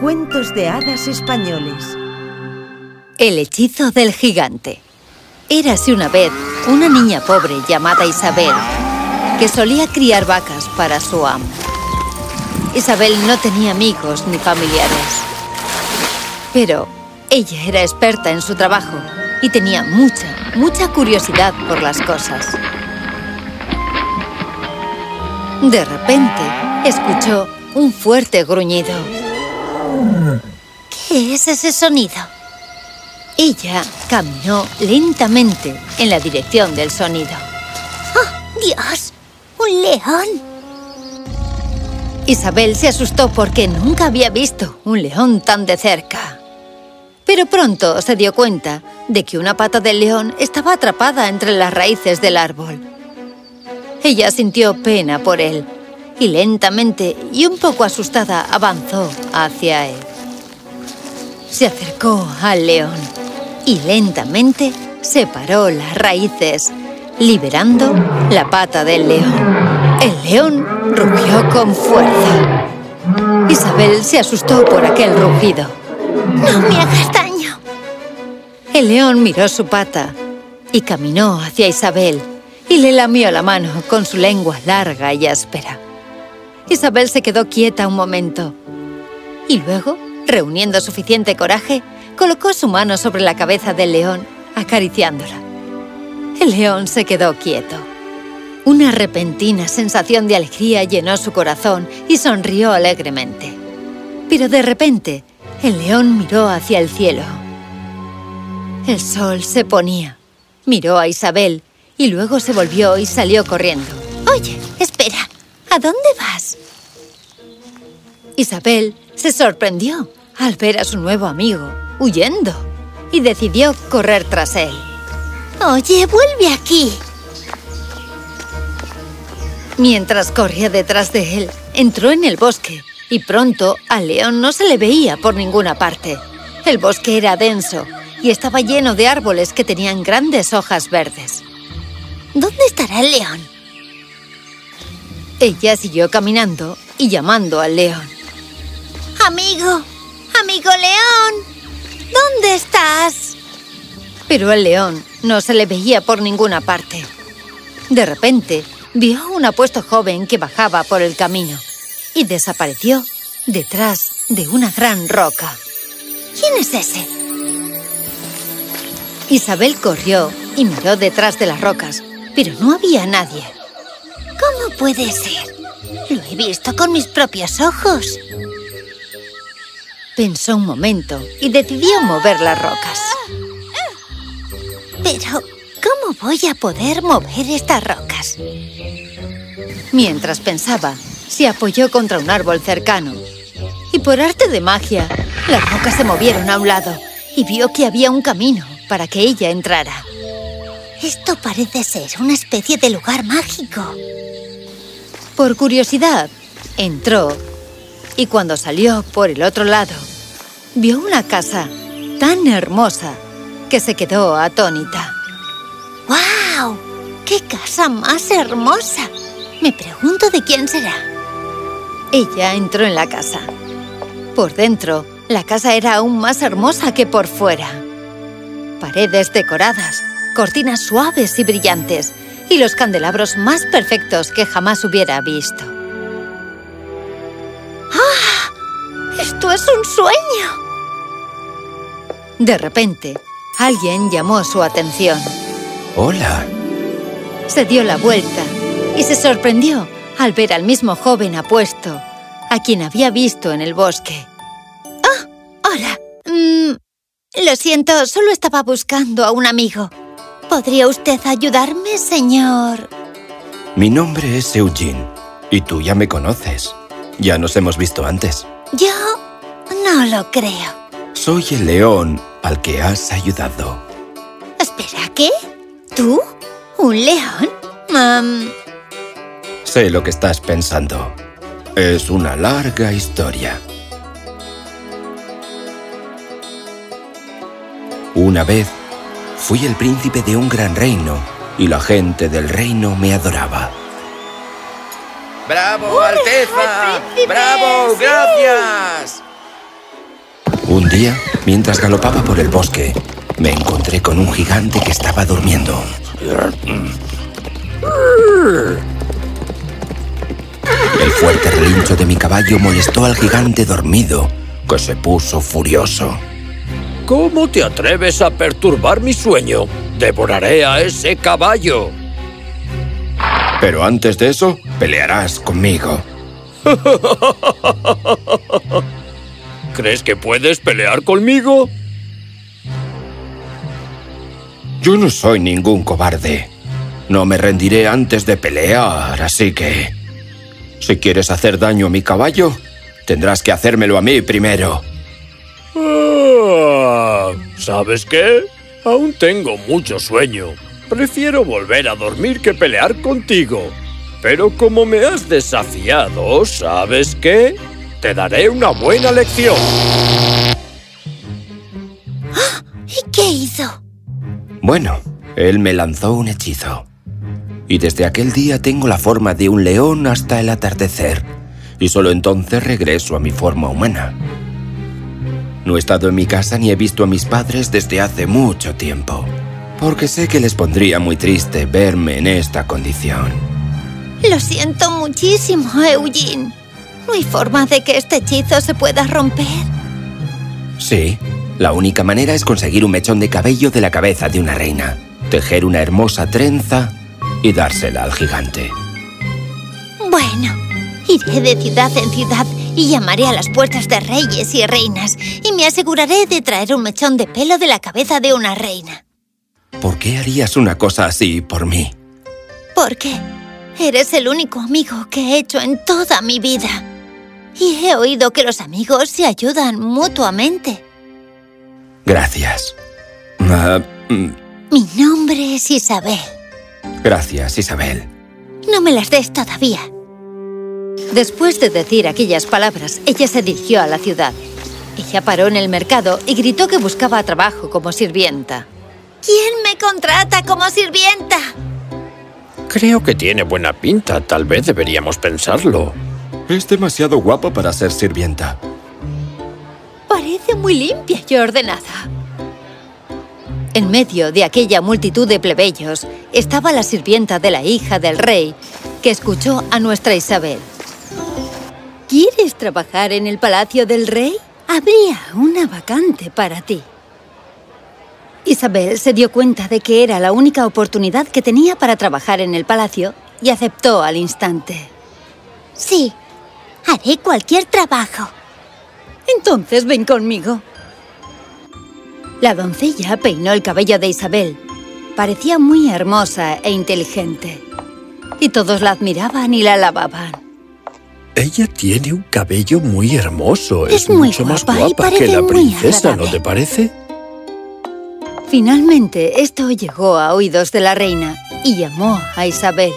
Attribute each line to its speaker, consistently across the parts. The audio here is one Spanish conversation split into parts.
Speaker 1: Cuentos de hadas españoles
Speaker 2: El hechizo del gigante Érase una vez una niña pobre llamada Isabel que solía criar vacas para su amo. Isabel no tenía amigos ni familiares. Pero ella era experta en su trabajo y tenía mucha, mucha curiosidad por las cosas. De repente, escuchó un fuerte gruñido. ¿Qué es ese sonido? Ella caminó lentamente en la dirección del sonido.
Speaker 3: ¡Oh, Dios! ¡Un león!
Speaker 2: Isabel se asustó porque nunca había visto un león tan de cerca. Pero pronto se dio cuenta de que una pata del león estaba atrapada entre las raíces del árbol. Ella sintió pena por él y lentamente y un poco asustada avanzó hacia él. Se acercó al león y lentamente separó las raíces, liberando la pata del león. El león rugió con fuerza. Isabel se asustó por aquel rugido.
Speaker 3: ¡No me hagas daño!
Speaker 2: El león miró su pata y caminó hacia Isabel y le lamió la mano con su lengua larga y áspera. Isabel se quedó quieta un momento y luego, reuniendo suficiente coraje, colocó su mano sobre la cabeza del león, acariciándola. El león se quedó quieto. Una repentina sensación de alegría llenó su corazón y sonrió alegremente. Pero de repente, el león miró hacia el cielo. El sol se ponía. Miró a Isabel y luego se volvió y salió corriendo.
Speaker 3: Oye, espera. ¿A dónde vas?
Speaker 2: Isabel se sorprendió al ver a su nuevo amigo huyendo y decidió correr tras él.
Speaker 3: Oye, vuelve aquí.
Speaker 2: Mientras corría detrás de él, entró en el bosque y pronto al león no se le veía por ninguna parte. El bosque era denso y estaba lleno de árboles que tenían grandes hojas verdes.
Speaker 3: ¿Dónde estará el león?
Speaker 2: Ella siguió caminando y llamando al león.
Speaker 3: ¡Amigo! ¡Amigo león! ¿Dónde estás?
Speaker 2: Pero el león no se le veía por ninguna parte. De repente, vio a un apuesto joven que bajaba por el camino y desapareció detrás de una gran roca.
Speaker 3: ¿Quién es ese?
Speaker 2: Isabel corrió y miró detrás de las rocas, pero no había nadie.
Speaker 3: ¿Cómo puede ser? Lo he visto con mis propios ojos.
Speaker 2: Pensó un momento y decidió mover las rocas.
Speaker 3: Pero, ¿cómo voy a poder mover estas rocas?
Speaker 2: Mientras pensaba, se apoyó contra un árbol cercano. Y por arte de magia, las rocas se movieron a un lado y vio que había un camino para que ella entrara.
Speaker 3: Esto parece ser una especie de lugar mágico.
Speaker 2: Por curiosidad, entró y cuando salió por el otro lado, vio una casa tan hermosa que se quedó atónita.
Speaker 3: ¡Guau! ¡Qué casa más hermosa! Me pregunto de quién será.
Speaker 2: Ella entró en la casa. Por dentro, la casa era aún más hermosa que por fuera. Paredes decoradas, cortinas suaves y brillantes y los candelabros más perfectos que jamás hubiera visto.
Speaker 3: ¡Ah! ¡Esto es un sueño!
Speaker 2: De repente, alguien llamó su atención.
Speaker 4: ¡Hola!
Speaker 2: Se dio la vuelta y se sorprendió al ver al mismo joven apuesto, a quien había visto en el bosque.
Speaker 3: ¡Oh! ¡Hola! Mm, lo siento, solo estaba buscando a un amigo. ¿Podría usted ayudarme, señor?
Speaker 4: Mi nombre es Eugene, y tú ya me conoces. Ya nos hemos visto antes.
Speaker 3: Yo no lo creo.
Speaker 4: Soy el león al que has ayudado.
Speaker 3: Espera, ¿qué? ¿Tú? ¿Un león? Um...
Speaker 4: Sé lo que estás pensando. Es una larga historia. Una vez, fui el príncipe de un gran reino y la gente del reino me adoraba.
Speaker 5: ¡Bravo, Alteza! ¡Bravo, gracias!
Speaker 4: Un día, mientras galopaba por el bosque, me encontré con un gigante que estaba durmiendo. El fuerte relincho de mi caballo molestó al gigante dormido, que se puso furioso.
Speaker 5: ¿Cómo te atreves a perturbar mi sueño? ¡Devoraré a ese caballo!
Speaker 4: Pero antes de eso, pelearás conmigo.
Speaker 5: ¿Crees que puedes pelear conmigo?
Speaker 4: Yo no soy ningún cobarde. No me rendiré antes de pelear, así que... Si quieres hacer daño a mi caballo, tendrás que hacérmelo a mí primero.
Speaker 5: Ah, ¿Sabes qué? Aún tengo mucho sueño. Prefiero volver a dormir que pelear contigo. Pero como me has desafiado, ¿sabes qué? Te daré una buena lección.
Speaker 3: ¿Y qué hizo?
Speaker 4: Bueno, él me lanzó un hechizo. Y desde aquel día tengo la forma de un león hasta el atardecer. Y solo entonces regreso a mi forma humana. No he estado en mi casa ni he visto a mis padres desde hace mucho tiempo. Porque sé que les pondría muy triste verme en esta condición.
Speaker 3: Lo siento muchísimo, Eugene. No hay forma de que este hechizo se pueda romper.
Speaker 4: Sí, la única manera es conseguir un mechón de cabello de la cabeza de una reina, tejer una hermosa trenza y dársela al gigante.
Speaker 3: Bueno, iré de ciudad en ciudad y llamaré a las puertas de reyes y reinas y me aseguraré de traer un mechón de pelo de la cabeza de una reina.
Speaker 4: ¿Por qué harías una cosa así por mí?
Speaker 3: ¿Por qué? Eres el único amigo que he hecho en toda mi vida. Y he oído que los amigos se ayudan mutuamente.
Speaker 4: Gracias. Ah, mm,
Speaker 3: Mi nombre es Isabel.
Speaker 4: gracias, Isabel.
Speaker 3: No me las des todavía.
Speaker 2: Después de decir aquellas palabras, ella se dirigió a la ciudad. Ella paró en el mercado y gritó que buscaba trabajo como sirvienta.
Speaker 3: ¿Quién me contrata como sirvienta?
Speaker 5: Creo que tiene buena pinta. Tal vez deberíamos pensarlo.
Speaker 4: Es demasiado guapo para ser sirvienta.
Speaker 2: Parece muy limpia y ordenada. En medio de aquella multitud de plebeyos estaba la sirvienta de la hija del rey, que escuchó a nuestra Isabel. ¿Quieres trabajar en el palacio del rey? Habría una vacante para ti. Isabel se dio cuenta de que era la única oportunidad que tenía para trabajar en el palacio y aceptó al instante.
Speaker 3: Sí, haré cualquier trabajo.
Speaker 2: Entonces ven conmigo. La doncella peinó el cabello de Isabel. Parecía muy hermosa e inteligente. Y todos la admiraban y la alababan.
Speaker 5: Ella tiene un cabello muy hermoso.
Speaker 3: Es
Speaker 5: Es,
Speaker 3: muy
Speaker 5: mucho más
Speaker 3: guapa
Speaker 5: que la princesa, ¿no te parece?
Speaker 2: Finalmente, esto llegó a oídos de la reina y llamó a Isabel.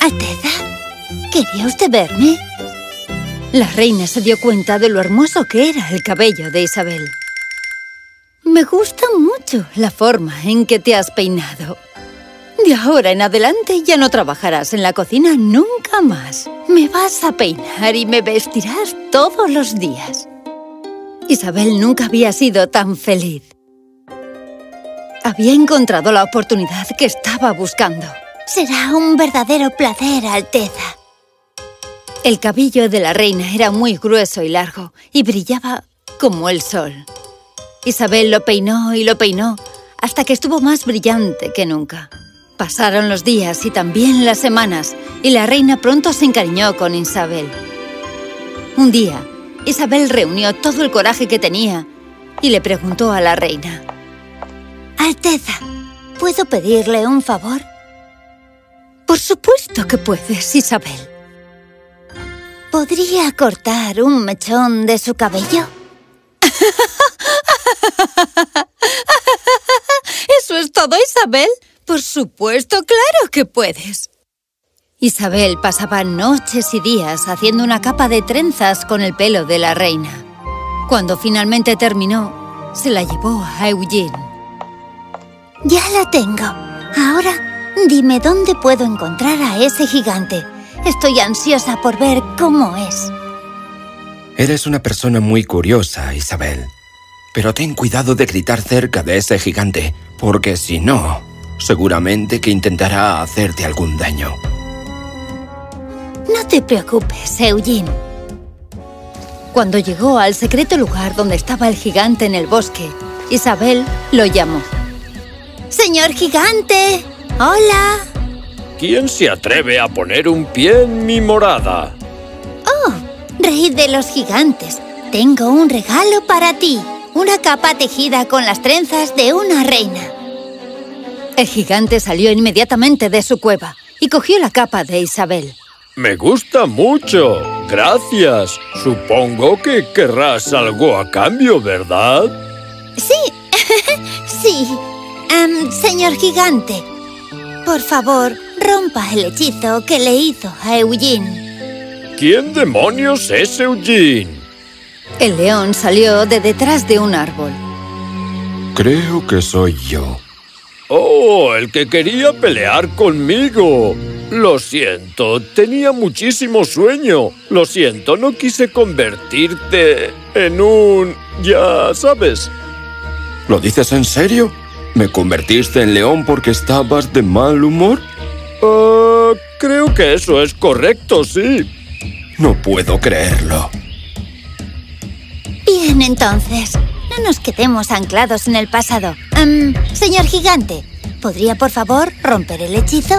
Speaker 3: Alteza, ¿quería usted verme?
Speaker 2: La reina se dio cuenta de lo hermoso que era el cabello de Isabel. Me gusta mucho la forma en que te has peinado. De ahora en adelante ya no trabajarás en la cocina nunca más. Me vas a peinar y me vestirás todos los días. Isabel nunca había sido tan feliz. Había encontrado la oportunidad que estaba buscando.
Speaker 3: Será un verdadero placer, Alteza.
Speaker 2: El cabello de la reina era muy grueso y largo y brillaba como el sol. Isabel lo peinó y lo peinó hasta que estuvo más brillante que nunca. Pasaron los días y también las semanas y la reina pronto se encariñó con Isabel. Un día, Isabel reunió todo el coraje que tenía y le preguntó a la reina.
Speaker 3: Alteza, ¿puedo pedirle un favor?
Speaker 2: Por supuesto que puedes, Isabel.
Speaker 3: ¿Podría cortar un mechón de su cabello?
Speaker 2: ¿Eso es todo, Isabel? Por supuesto, claro que puedes. Isabel pasaba noches y días haciendo una capa de trenzas con el pelo de la reina. Cuando finalmente terminó, se la llevó a Eugene.
Speaker 3: Ya la tengo. Ahora, dime dónde puedo encontrar a ese gigante. Estoy ansiosa por ver cómo es.
Speaker 4: Eres una persona muy curiosa, Isabel. Pero ten cuidado de gritar cerca de ese gigante, porque si no, seguramente que intentará hacerte algún daño.
Speaker 3: No te preocupes, Eugene.
Speaker 2: Cuando llegó al secreto lugar donde estaba el gigante en el bosque, Isabel lo llamó.
Speaker 3: ¡Señor gigante! ¡Hola!
Speaker 5: ¿Quién se atreve a poner un pie en mi morada?
Speaker 3: ¡Oh! Rey de los gigantes, tengo un regalo para ti. Una capa tejida con las trenzas de una reina.
Speaker 2: El gigante salió inmediatamente de su cueva y cogió la capa de Isabel.
Speaker 5: Me gusta mucho. Gracias. Supongo que querrás algo a cambio, ¿verdad?
Speaker 3: Sí, sí. Em, señor gigante, por favor, rompa el hechizo que le hizo a Eugene.
Speaker 5: ¿Quién demonios es Eugene?
Speaker 2: El león salió de detrás de un árbol.
Speaker 4: Creo que soy yo.
Speaker 5: Oh, el que quería pelear conmigo. Lo siento, tenía muchísimo sueño. Lo siento, no quise convertirte en un... ya sabes.
Speaker 4: ¿Lo dices en serio? ¿Me convertiste en león porque estabas de mal humor?
Speaker 5: Ah, creo que eso es correcto, sí.
Speaker 4: No puedo creerlo.
Speaker 3: Bien, entonces. No nos quedemos anclados en el pasado. Em, señor gigante, ¿podría por favor romper el hechizo?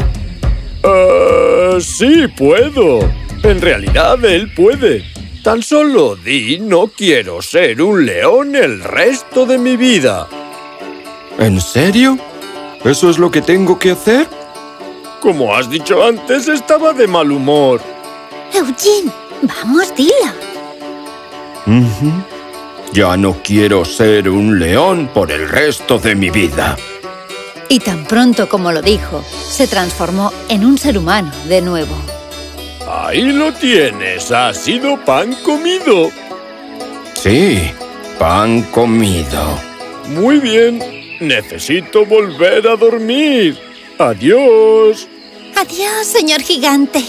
Speaker 5: Ah, sí, puedo. En realidad, él puede. Tan solo di no quiero ser un león el resto de mi vida.
Speaker 4: ¿En serio? ¿Eso es lo que tengo que hacer?
Speaker 5: Como has dicho antes, estaba de mal humor.
Speaker 3: Eugene, vamos, dilo.
Speaker 4: Ujú. Ya no quiero ser un león por el resto de mi vida.
Speaker 2: Y tan pronto como lo dijo, se transformó en un ser humano de nuevo.
Speaker 5: Ahí lo tienes. Ha sido pan comido.
Speaker 4: Sí, pan comido.
Speaker 5: Muy bien. Necesito volver a dormir. Adiós.
Speaker 3: Adiós, señor gigante.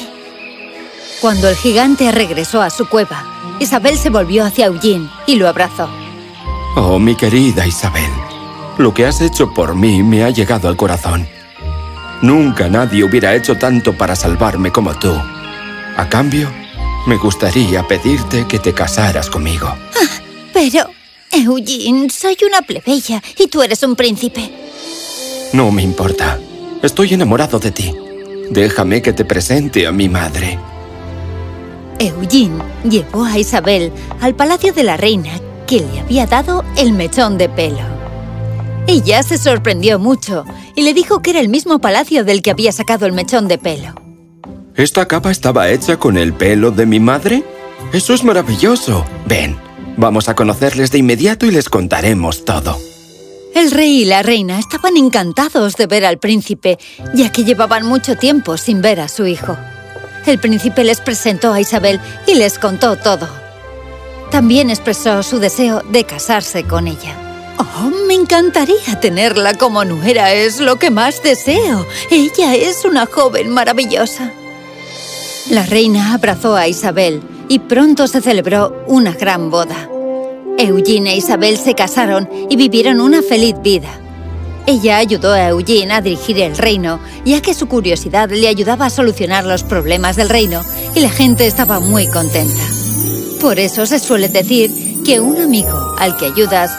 Speaker 2: Cuando el gigante regresó a su cueva, Isabel se volvió hacia Eugene y lo abrazó.
Speaker 4: Oh, mi querida Isabel, lo que has hecho por mí me ha llegado al corazón. Nunca nadie hubiera hecho tanto para salvarme como tú. A cambio, me gustaría pedirte que te casaras conmigo.
Speaker 3: Pero, Eugene, soy una plebeya y tú eres un príncipe.
Speaker 4: No me importa. Estoy enamorado de ti. Déjame que te presente a mi madre.
Speaker 2: Eugene llevó a Isabel al palacio de la reina que le había dado el mechón de pelo. Ella se sorprendió mucho y le dijo que era el mismo palacio del que había sacado el mechón de pelo.
Speaker 4: ¿Esta capa estaba hecha con el pelo de mi madre? ¡Eso es maravilloso! Ven, vamos a conocerles de inmediato y les contaremos todo.
Speaker 2: El rey y la reina estaban encantados de ver al príncipe, ya que llevaban mucho tiempo sin ver a su hijo. El príncipe les presentó a Isabel y les contó todo. También expresó su deseo de casarse con ella. ¡Oh, me encantaría tenerla como nuera! Es lo que más deseo. Ella es una joven maravillosa. La reina abrazó a Isabel y pronto se celebró una gran boda. Eugene e Isabel se casaron y vivieron una feliz vida. Ella ayudó a Eugene a dirigir el reino, ya que su curiosidad le ayudaba a solucionar los problemas del reino y la gente estaba muy contenta. Por eso se suele decir que un amigo al que ayudas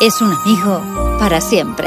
Speaker 2: es un amigo para siempre.